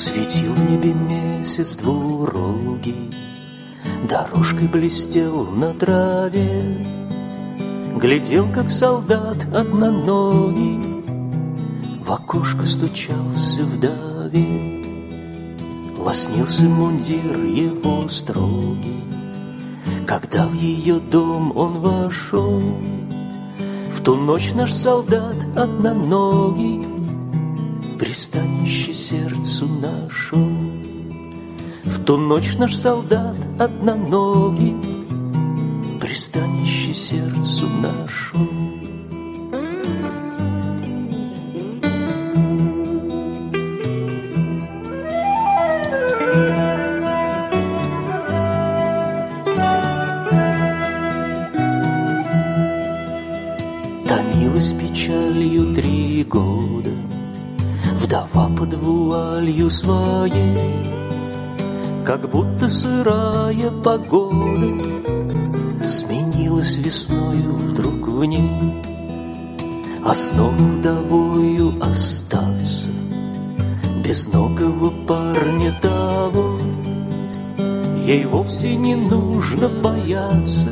Светил в небе месяц двурогий, Дорожкой блестел на траве, Глядел, как солдат одноногий В окошко стучался вдове. Лоснился мундир его строгий, Когда в ее дом он вошел. В ту ночь наш солдат одноногий Пристанище сердцу нашел. В ту ночь наш солдат одноногий Пристанище сердцу нашел. Томилась печалью три года Вдова под вуалью своей Как будто сырая погода Сменилась весною вдруг в ней А снова вдовою остаться Безногого парня того. Ей вовсе не нужно бояться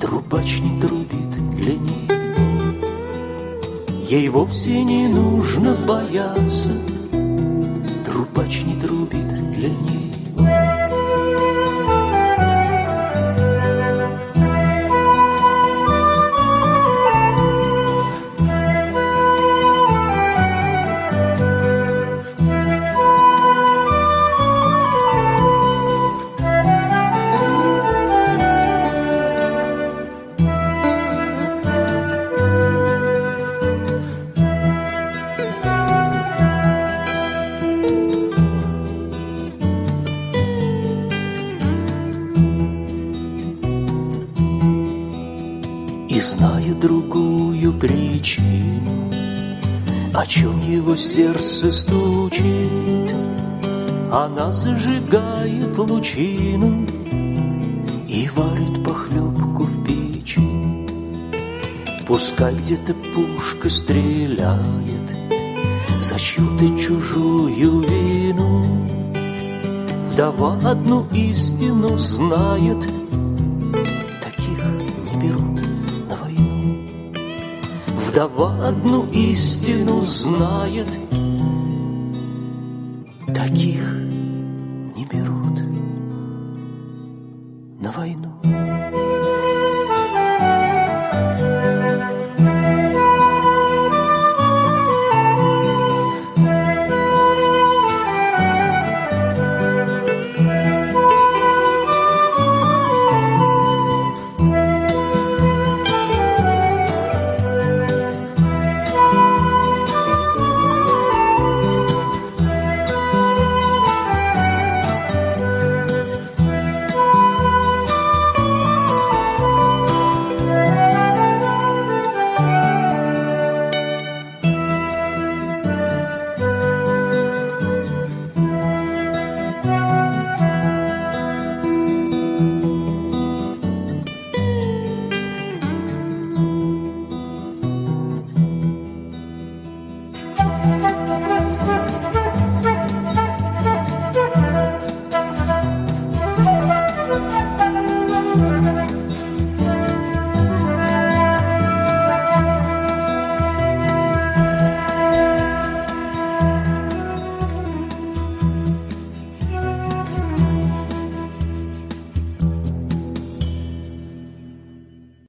Трубач не трубит для него Ей вовсе не нужно бояться. Трубач не трубит для него И зная другую причину О чем его сердце стучит. Она зажигает лучину И варит похлебку в печи. Пускай где-то пушка стреляет За чью-то чужую вину. Вдова одну истину знает Вдова одну истину знает, таких не берут на войну.